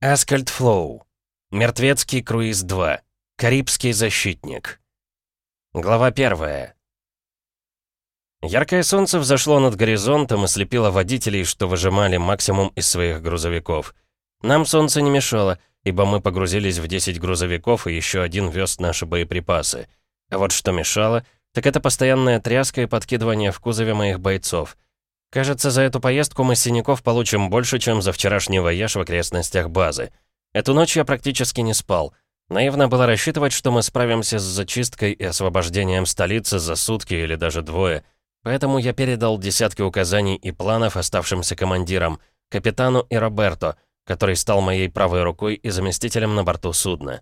Аскальд Флоу. Мертвецкий круиз 2. Карибский защитник. Глава 1. Яркое солнце взошло над горизонтом и слепило водителей, что выжимали максимум из своих грузовиков. Нам солнце не мешало, ибо мы погрузились в 10 грузовиков и еще один вез наши боеприпасы. А вот что мешало, так это постоянная тряска и подкидывание в кузове моих бойцов. Кажется, за эту поездку мы с Синяков получим больше, чем за вчерашний вояж в окрестностях базы. Эту ночь я практически не спал. Наивно было рассчитывать, что мы справимся с зачисткой и освобождением столицы за сутки или даже двое. Поэтому я передал десятки указаний и планов оставшимся командирам, капитану и Роберто, который стал моей правой рукой и заместителем на борту судна.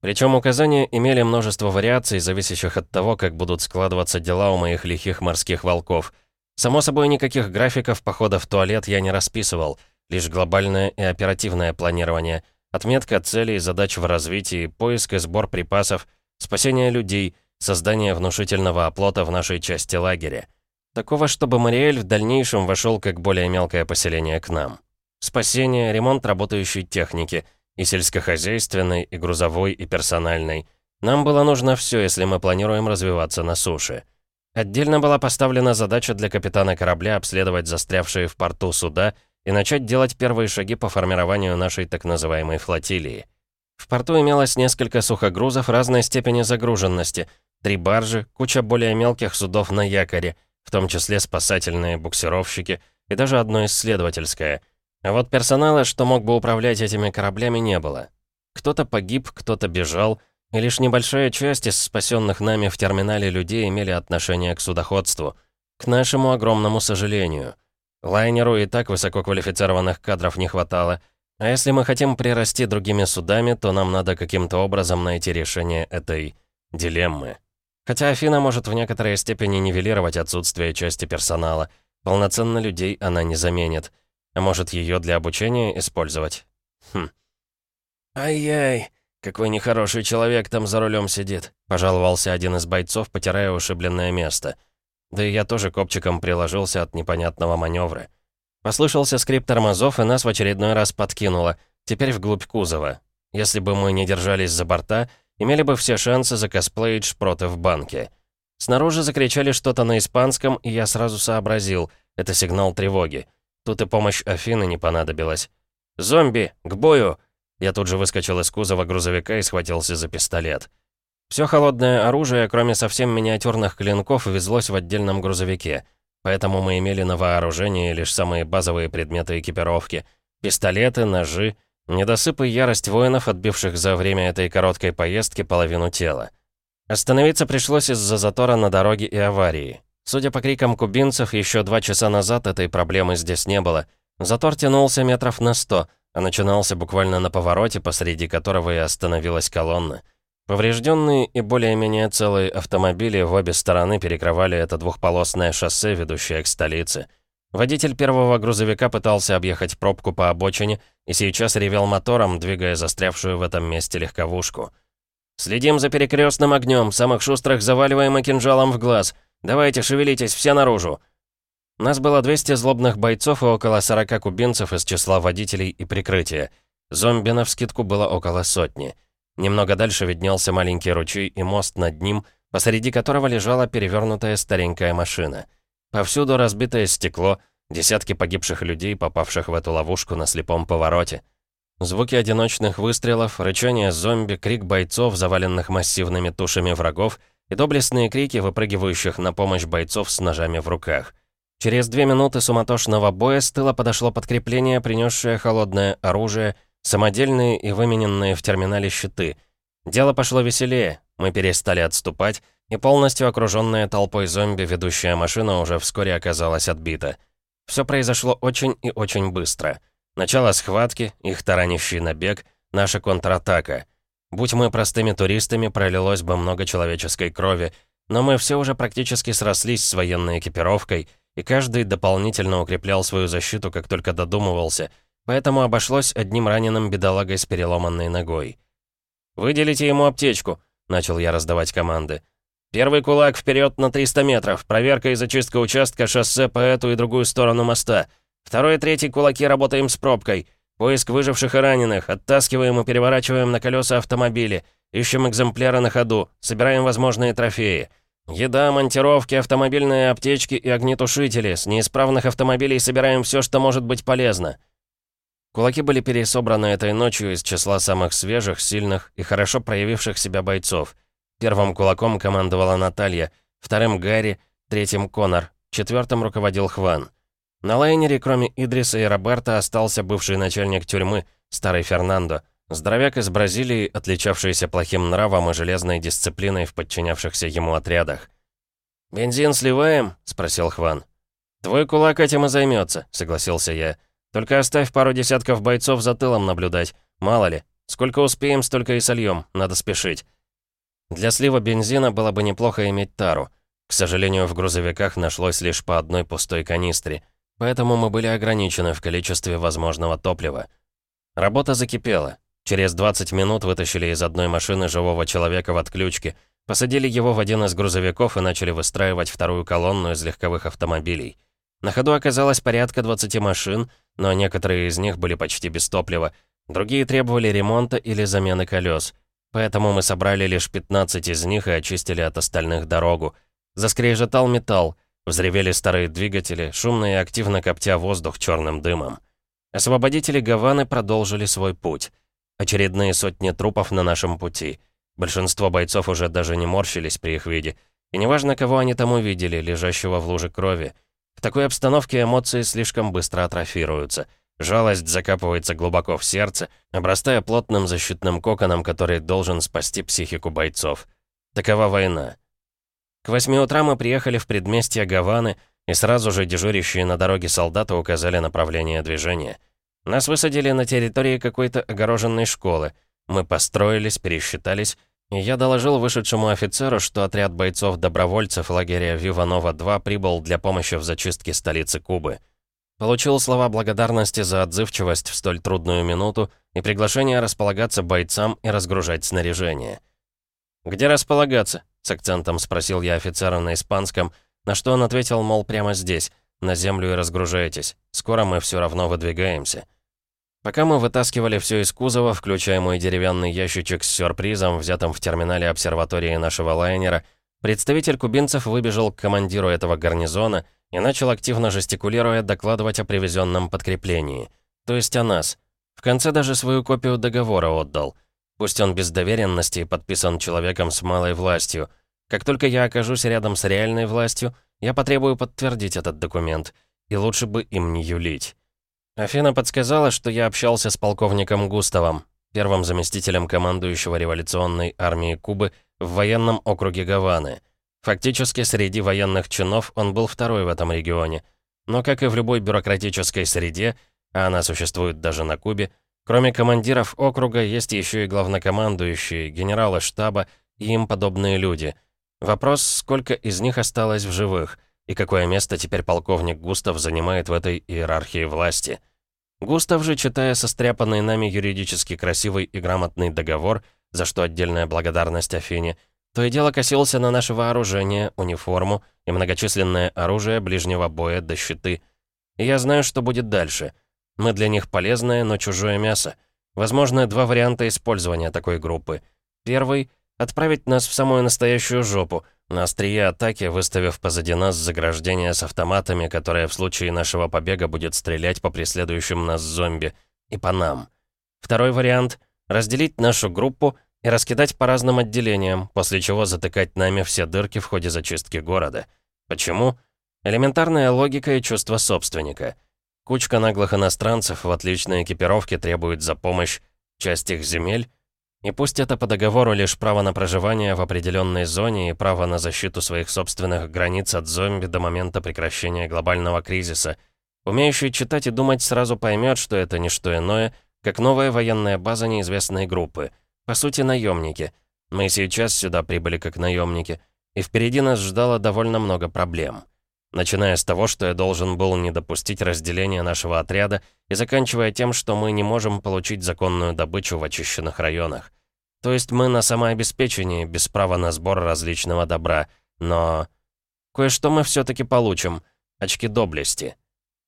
Причем указания имели множество вариаций, зависящих от того, как будут складываться дела у моих лихих морских волков. Само собой, никаких графиков похода в туалет я не расписывал, лишь глобальное и оперативное планирование — Отметка целей, задач в развитии, поиск и сбор припасов, спасение людей, создание внушительного оплота в нашей части лагеря. Такого, чтобы Мариэль в дальнейшем вошел как более мелкое поселение к нам. Спасение, ремонт работающей техники, и сельскохозяйственной, и грузовой, и персональной. Нам было нужно все, если мы планируем развиваться на суше. Отдельно была поставлена задача для капитана корабля обследовать застрявшие в порту суда и начать делать первые шаги по формированию нашей так называемой флотилии. В порту имелось несколько сухогрузов разной степени загруженности, три баржи, куча более мелких судов на якоре, в том числе спасательные буксировщики и даже одно исследовательское. А вот персонала, что мог бы управлять этими кораблями, не было. Кто-то погиб, кто-то бежал, и лишь небольшая часть из спасенных нами в терминале людей имели отношение к судоходству. К нашему огромному сожалению — Лайнеру и так высококвалифицированных кадров не хватало. А если мы хотим прирасти другими судами, то нам надо каким-то образом найти решение этой дилеммы. Хотя Афина может в некоторой степени нивелировать отсутствие части персонала. Полноценно людей она не заменит. А может, ее для обучения использовать? Хм. «Ай-яй, какой нехороший человек там за рулем сидит», — пожаловался один из бойцов, потирая ушибленное место — да и я тоже копчиком приложился от непонятного маневра. Послышался скрип тормозов, и нас в очередной раз подкинуло, теперь вглубь кузова. Если бы мы не держались за борта, имели бы все шансы закосплеить шпроты в банке. Снаружи закричали что-то на испанском, и я сразу сообразил. Это сигнал тревоги. Тут и помощь Афины не понадобилась. «Зомби! К бою!» Я тут же выскочил из кузова грузовика и схватился за пистолет. Все холодное оружие, кроме совсем миниатюрных клинков, везлось в отдельном грузовике. Поэтому мы имели на вооружении лишь самые базовые предметы экипировки. Пистолеты, ножи, недосыпы ярость воинов, отбивших за время этой короткой поездки половину тела. Остановиться пришлось из-за затора на дороге и аварии. Судя по крикам кубинцев, еще два часа назад этой проблемы здесь не было. Затор тянулся метров на сто, а начинался буквально на повороте, посреди которого и остановилась колонна. Поврежденные и более-менее целые автомобили в обе стороны перекрывали это двухполосное шоссе, ведущее к столице. Водитель первого грузовика пытался объехать пробку по обочине и сейчас ревел мотором, двигая застрявшую в этом месте легковушку. «Следим за перекрестным огнем, самых шустрых заваливаем и кинжалом в глаз. Давайте, шевелитесь, все наружу!» Нас было 200 злобных бойцов и около 40 кубинцев из числа водителей и прикрытия. Зомби навскидку было около сотни. Немного дальше виднелся маленький ручей и мост над ним, посреди которого лежала перевернутая старенькая машина. Повсюду разбитое стекло, десятки погибших людей, попавших в эту ловушку на слепом повороте. Звуки одиночных выстрелов, рычание зомби, крик бойцов, заваленных массивными тушами врагов, и доблестные крики, выпрыгивающих на помощь бойцов с ножами в руках. Через две минуты суматошного боя с тыла подошло подкрепление, принесшее холодное оружие Самодельные и вымененные в терминале щиты. Дело пошло веселее, мы перестали отступать, и полностью окруженная толпой зомби ведущая машина уже вскоре оказалась отбита. Все произошло очень и очень быстро. Начало схватки, их таранящий набег, наша контратака. Будь мы простыми туристами, пролилось бы много человеческой крови, но мы все уже практически срослись с военной экипировкой, и каждый дополнительно укреплял свою защиту, как только додумывался — Поэтому обошлось одним раненым бедолагой с переломанной ногой. «Выделите ему аптечку», — начал я раздавать команды. «Первый кулак вперед на 300 метров, проверка и зачистка участка шоссе по эту и другую сторону моста. Второй и третий кулаки работаем с пробкой. Поиск выживших и раненых. Оттаскиваем и переворачиваем на колеса автомобили. Ищем экземпляры на ходу. Собираем возможные трофеи. Еда, монтировки, автомобильные аптечки и огнетушители. С неисправных автомобилей собираем все, что может быть полезно. Кулаки были пересобраны этой ночью из числа самых свежих, сильных и хорошо проявивших себя бойцов. Первым кулаком командовала Наталья, вторым — Гарри, третьим — Конор, четвертым руководил Хван. На лайнере, кроме Идриса и Роберта, остался бывший начальник тюрьмы, старый Фернандо, здоровяк из Бразилии, отличавшийся плохим нравом и железной дисциплиной в подчинявшихся ему отрядах. «Бензин сливаем?» — спросил Хван. «Твой кулак этим и займется», — согласился я. «Только оставь пару десятков бойцов за тылом наблюдать. Мало ли. Сколько успеем, столько и сольем. Надо спешить». Для слива бензина было бы неплохо иметь тару. К сожалению, в грузовиках нашлось лишь по одной пустой канистре — Поэтому мы были ограничены в количестве возможного топлива. Работа закипела. Через 20 минут вытащили из одной машины живого человека в отключке, посадили его в один из грузовиков и начали выстраивать вторую колонну из легковых автомобилей. На ходу оказалось порядка 20 машин, но некоторые из них были почти без топлива, другие требовали ремонта или замены колес. Поэтому мы собрали лишь 15 из них и очистили от остальных дорогу. Заскрежетал металл, Взревели старые двигатели, шумно и активно коптя воздух черным дымом. Освободители Гаваны продолжили свой путь. Очередные сотни трупов на нашем пути. Большинство бойцов уже даже не морщились при их виде. И неважно, кого они там увидели, лежащего в луже крови. В такой обстановке эмоции слишком быстро атрофируются. Жалость закапывается глубоко в сердце, обрастая плотным защитным коконом, который должен спасти психику бойцов. Такова война. К восьми утра мы приехали в предместье Гаваны, и сразу же дежурящие на дороге солдаты указали направление движения. Нас высадили на территории какой-то огороженной школы. Мы построились, пересчитались, и я доложил вышедшему офицеру, что отряд бойцов-добровольцев лагеря Виванова-2 прибыл для помощи в зачистке столицы Кубы. Получил слова благодарности за отзывчивость в столь трудную минуту и приглашение располагаться бойцам и разгружать снаряжение. «Где располагаться?» С акцентом спросил я офицера на испанском, на что он ответил, мол, прямо здесь, на землю и разгружайтесь. Скоро мы все равно выдвигаемся. Пока мы вытаскивали все из кузова, включая мой деревянный ящичек с сюрпризом, взятым в терминале обсерватории нашего лайнера, представитель кубинцев выбежал к командиру этого гарнизона и начал активно жестикулируя докладывать о привезенном подкреплении. То есть о нас. В конце даже свою копию договора отдал. Пусть он без доверенности подписан человеком с малой властью. Как только я окажусь рядом с реальной властью, я потребую подтвердить этот документ. И лучше бы им не юлить. Афина подсказала, что я общался с полковником Густавом, первым заместителем командующего революционной армии Кубы в военном округе Гаваны. Фактически, среди военных чинов он был второй в этом регионе. Но, как и в любой бюрократической среде, а она существует даже на Кубе, Кроме командиров округа, есть еще и главнокомандующие, генералы штаба и им подобные люди. Вопрос, сколько из них осталось в живых, и какое место теперь полковник Густав занимает в этой иерархии власти. Густав же, читая состряпанный нами юридически красивый и грамотный договор, за что отдельная благодарность Афине, то и дело косился на наше вооружение, униформу и многочисленное оружие ближнего боя до щиты. И я знаю, что будет дальше — мы для них полезное, но чужое мясо. Возможно, два варианта использования такой группы. Первый — отправить нас в самую настоящую жопу, на острие атаки, выставив позади нас заграждение с автоматами, которое в случае нашего побега будет стрелять по преследующим нас зомби. И по нам. Второй вариант — разделить нашу группу и раскидать по разным отделениям, после чего затыкать нами все дырки в ходе зачистки города. Почему? Элементарная логика и чувство собственника — Кучка наглых иностранцев в отличной экипировке требует за помощь часть их земель, и пусть это по договору лишь право на проживание в определенной зоне и право на защиту своих собственных границ от зомби до момента прекращения глобального кризиса, умеющий читать и думать сразу поймет, что это не что иное, как новая военная база неизвестной группы. По сути, наемники. Мы сейчас сюда прибыли как наемники, и впереди нас ждало довольно много проблем начиная с того, что я должен был не допустить разделения нашего отряда и заканчивая тем, что мы не можем получить законную добычу в очищенных районах. То есть мы на самообеспечении, без права на сбор различного добра, но... Кое-что мы все-таки получим. Очки доблести.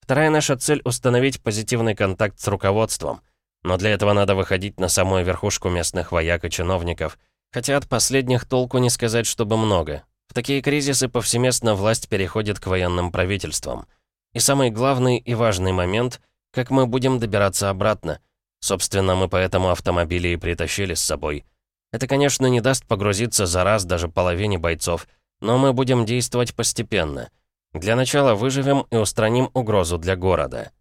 Вторая наша цель — установить позитивный контакт с руководством. Но для этого надо выходить на самую верхушку местных вояк и чиновников. Хотя от последних толку не сказать, чтобы много. В такие кризисы повсеместно власть переходит к военным правительствам. И самый главный и важный момент — как мы будем добираться обратно. Собственно, мы поэтому автомобили и притащили с собой. Это, конечно, не даст погрузиться за раз даже половине бойцов, но мы будем действовать постепенно. Для начала выживем и устраним угрозу для города.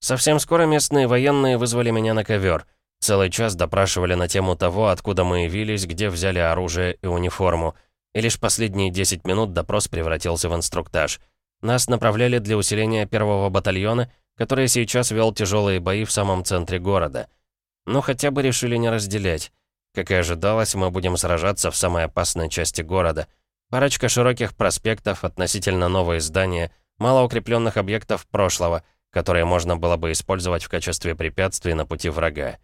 Совсем скоро местные военные вызвали меня на ковер. Целый час допрашивали на тему того, откуда мы явились, где взяли оружие и униформу. И лишь последние 10 минут допрос превратился в инструктаж. Нас направляли для усиления первого батальона, который сейчас вел тяжелые бои в самом центре города. Но хотя бы решили не разделять. Как и ожидалось, мы будем сражаться в самой опасной части города. Парочка широких проспектов, относительно новые здания, мало укрепленных объектов прошлого, которые можно было бы использовать в качестве препятствий на пути врага.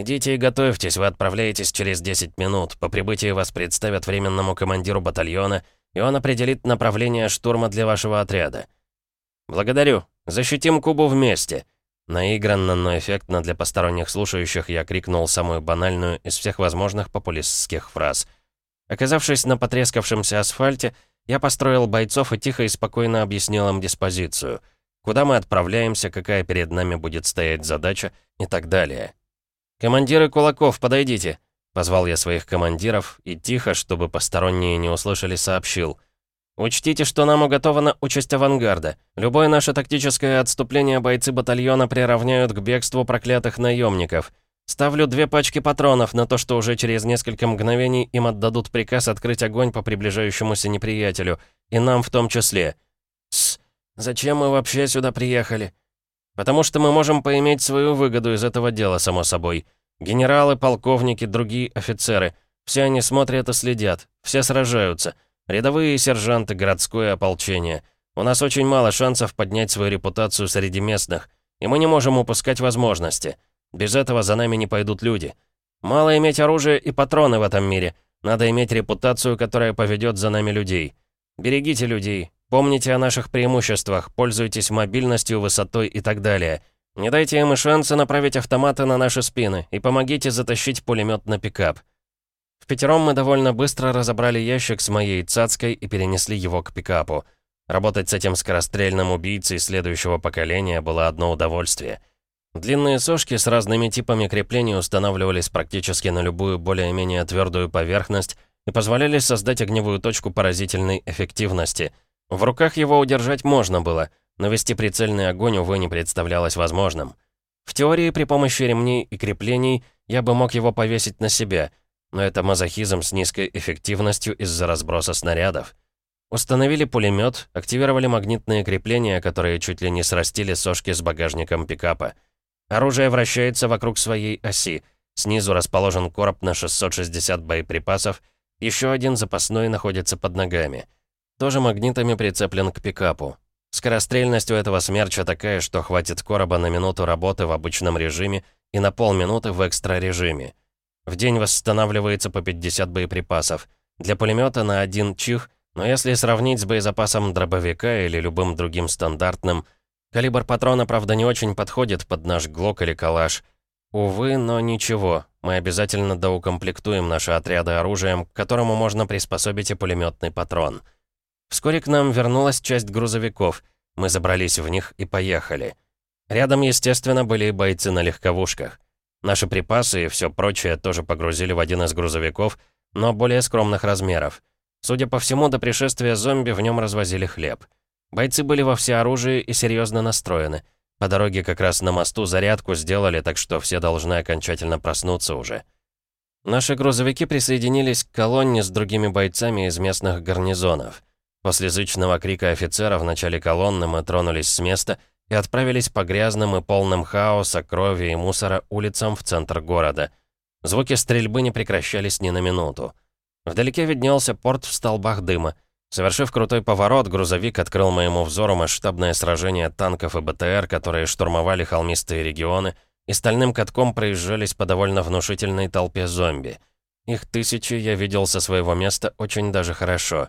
«Идите и готовьтесь, вы отправляетесь через 10 минут. По прибытии вас представят временному командиру батальона, и он определит направление штурма для вашего отряда». «Благодарю. Защитим Кубу вместе!» Наигранно, но эффектно для посторонних слушающих я крикнул самую банальную из всех возможных популистских фраз. Оказавшись на потрескавшемся асфальте, я построил бойцов и тихо и спокойно объяснил им диспозицию. Куда мы отправляемся, какая перед нами будет стоять задача и так далее. «Командиры кулаков, подойдите!» Позвал я своих командиров и тихо, чтобы посторонние не услышали, сообщил — Учтите, что нам уготована участь авангарда. Любое наше тактическое отступление бойцы батальона приравняют к бегству проклятых наемников. Ставлю две пачки патронов на то, что уже через несколько мгновений им отдадут приказ открыть огонь по приближающемуся неприятелю, и нам в том числе. С, зачем мы вообще сюда приехали? Потому что мы можем поиметь свою выгоду из этого дела, само собой. Генералы, полковники, другие офицеры. Все они смотрят и следят, все сражаются — Рядовые сержанты, городское ополчение. У нас очень мало шансов поднять свою репутацию среди местных, и мы не можем упускать возможности. Без этого за нами не пойдут люди. Мало иметь оружие и патроны в этом мире. Надо иметь репутацию, которая поведет за нами людей. Берегите людей, помните о наших преимуществах, пользуйтесь мобильностью, высотой и так далее. Не дайте им и шанса направить автоматы на наши спины и помогите затащить пулемет на пикап. В пятером мы довольно быстро разобрали ящик с моей цацкой и перенесли его к пикапу. Работать с этим скорострельным убийцей следующего поколения было одно удовольствие. Длинные сошки с разными типами крепления устанавливались практически на любую более-менее твердую поверхность и позволяли создать огневую точку поразительной эффективности. В руках его удержать можно было, но вести прицельный огонь, увы, не представлялось возможным. В теории, при помощи ремней и креплений, я бы мог его повесить на себя — но это мазохизм с низкой эффективностью из-за разброса снарядов. Установили пулемет, активировали магнитные крепления, которые чуть ли не срастили сошки с багажником пикапа. Оружие вращается вокруг своей оси. Снизу расположен короб на 660 боеприпасов, еще один запасной находится под ногами. Тоже магнитами прицеплен к пикапу. Скорострельность у этого смерча такая, что хватит короба на минуту работы в обычном режиме и на полминуты в экстра-режиме. В день восстанавливается по 50 боеприпасов. Для пулемета на один чих, но если сравнить с боезапасом дробовика или любым другим стандартным, калибр патрона, правда, не очень подходит под наш ГЛОК или калаш. Увы, но ничего, мы обязательно доукомплектуем наши отряды оружием, к которому можно приспособить и пулеметный патрон. Вскоре к нам вернулась часть грузовиков. Мы забрались в них и поехали. Рядом, естественно, были и бойцы на легковушках. Наши припасы и все прочее тоже погрузили в один из грузовиков, но более скромных размеров. Судя по всему, до пришествия зомби в нем развозили хлеб. Бойцы были во всеоружии и серьезно настроены. По дороге как раз на мосту зарядку сделали, так что все должны окончательно проснуться уже. Наши грузовики присоединились к колонне с другими бойцами из местных гарнизонов. После зычного крика офицера в начале колонны мы тронулись с места и отправились по грязным и полным хаоса, крови и мусора улицам в центр города. Звуки стрельбы не прекращались ни на минуту. Вдалеке виднелся порт в столбах дыма. Совершив крутой поворот, грузовик открыл моему взору масштабное сражение танков и БТР, которые штурмовали холмистые регионы, и стальным катком проезжались по довольно внушительной толпе зомби. Их тысячи я видел со своего места очень даже хорошо.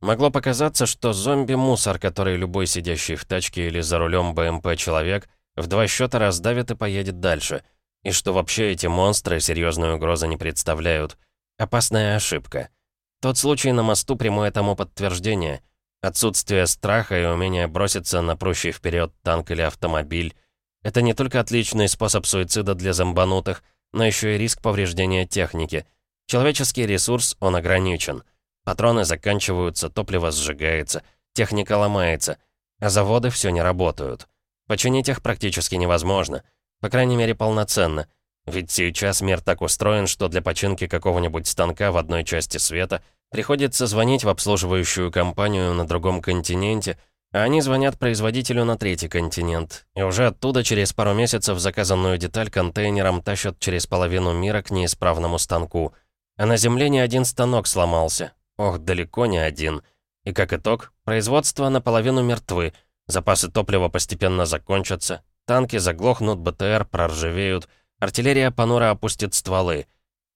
Могло показаться, что зомби-мусор, который любой сидящий в тачке или за рулем БМП человек в два счета раздавит и поедет дальше. И что вообще эти монстры серьезной угрозы не представляют. Опасная ошибка. Тот случай на мосту прямое тому подтверждение. Отсутствие страха и умение броситься на прущий вперед танк или автомобиль. Это не только отличный способ суицида для зомбанутых, но еще и риск повреждения техники. Человеческий ресурс, он ограничен. Патроны заканчиваются, топливо сжигается, техника ломается, а заводы все не работают. Починить их практически невозможно. По крайней мере, полноценно. Ведь сейчас мир так устроен, что для починки какого-нибудь станка в одной части света приходится звонить в обслуживающую компанию на другом континенте, а они звонят производителю на третий континент. И уже оттуда через пару месяцев заказанную деталь контейнером тащат через половину мира к неисправному станку. А на Земле ни один станок сломался, Ох, далеко не один. И как итог, производство наполовину мертвы, запасы топлива постепенно закончатся, танки заглохнут, БТР проржавеют, артиллерия понуро опустит стволы.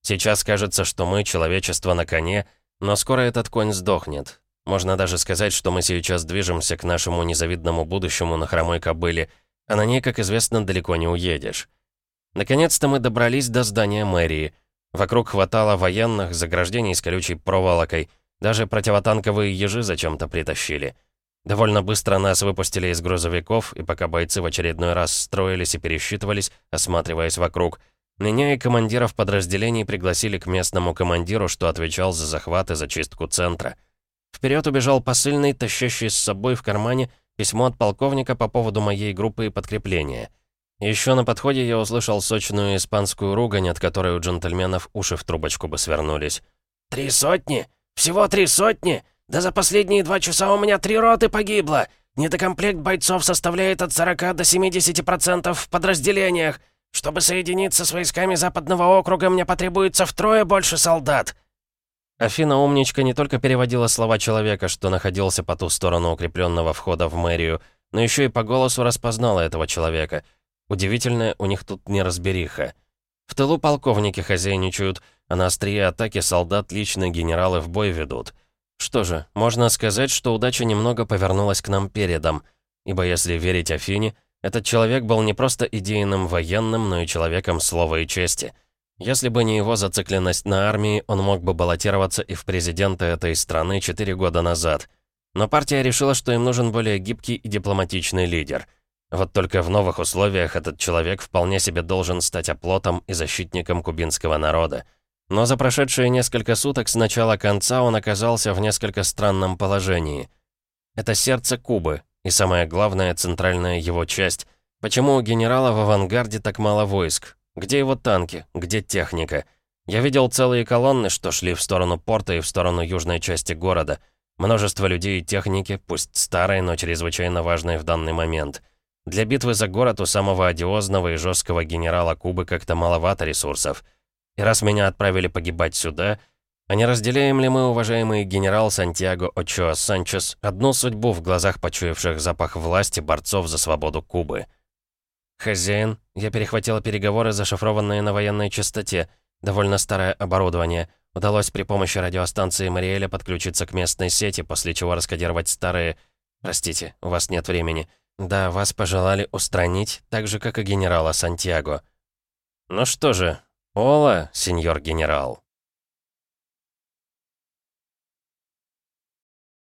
Сейчас кажется, что мы, человечество, на коне, но скоро этот конь сдохнет. Можно даже сказать, что мы сейчас движемся к нашему незавидному будущему на хромой кобыле, а на ней, как известно, далеко не уедешь. Наконец-то мы добрались до здания мэрии — Вокруг хватало военных, заграждений с колючей проволокой. Даже противотанковые ежи зачем-то притащили. Довольно быстро нас выпустили из грузовиков, и пока бойцы в очередной раз строились и пересчитывались, осматриваясь вокруг, меня и командиров подразделений пригласили к местному командиру, что отвечал за захват и зачистку центра. Вперед убежал посыльный, тащащий с собой в кармане письмо от полковника по поводу моей группы и подкрепления — еще на подходе я услышал сочную испанскую ругань, от которой у джентльменов уши в трубочку бы свернулись. «Три сотни? Всего три сотни? Да за последние два часа у меня три роты погибло! Недокомплект бойцов составляет от 40 до 70% в подразделениях. Чтобы соединиться с войсками Западного округа, мне потребуется втрое больше солдат!» Афина умничка не только переводила слова человека, что находился по ту сторону укрепленного входа в мэрию, но еще и по голосу распознала этого человека — Удивительно, у них тут неразбериха. В тылу полковники хозяйничают, а на острие атаки солдат лично генералы в бой ведут. Что же, можно сказать, что удача немного повернулась к нам передом. Ибо если верить Афине, этот человек был не просто идейным военным, но и человеком слова и чести. Если бы не его зацикленность на армии, он мог бы баллотироваться и в президенты этой страны 4 года назад. Но партия решила, что им нужен более гибкий и дипломатичный лидер — вот только в новых условиях этот человек вполне себе должен стать оплотом и защитником кубинского народа. Но за прошедшие несколько суток с начала конца он оказался в несколько странном положении. Это сердце Кубы, и самое главное, центральная его часть. Почему у генерала в авангарде так мало войск? Где его танки? Где техника? Я видел целые колонны, что шли в сторону порта и в сторону южной части города. Множество людей и техники, пусть старой, но чрезвычайно важной в данный момент. Для битвы за город у самого одиозного и жесткого генерала Кубы как-то маловато ресурсов. И раз меня отправили погибать сюда, а не разделяем ли мы, уважаемый генерал Сантьяго Очоа Санчес, одну судьбу в глазах почуявших запах власти борцов за свободу Кубы? «Хозяин, я перехватила переговоры, зашифрованные на военной частоте. Довольно старое оборудование. Удалось при помощи радиостанции Мариэля подключиться к местной сети, после чего раскодировать старые... Простите, у вас нет времени. «Да, вас пожелали устранить, так же, как и генерала Сантьяго». «Ну что же, Ола, сеньор генерал».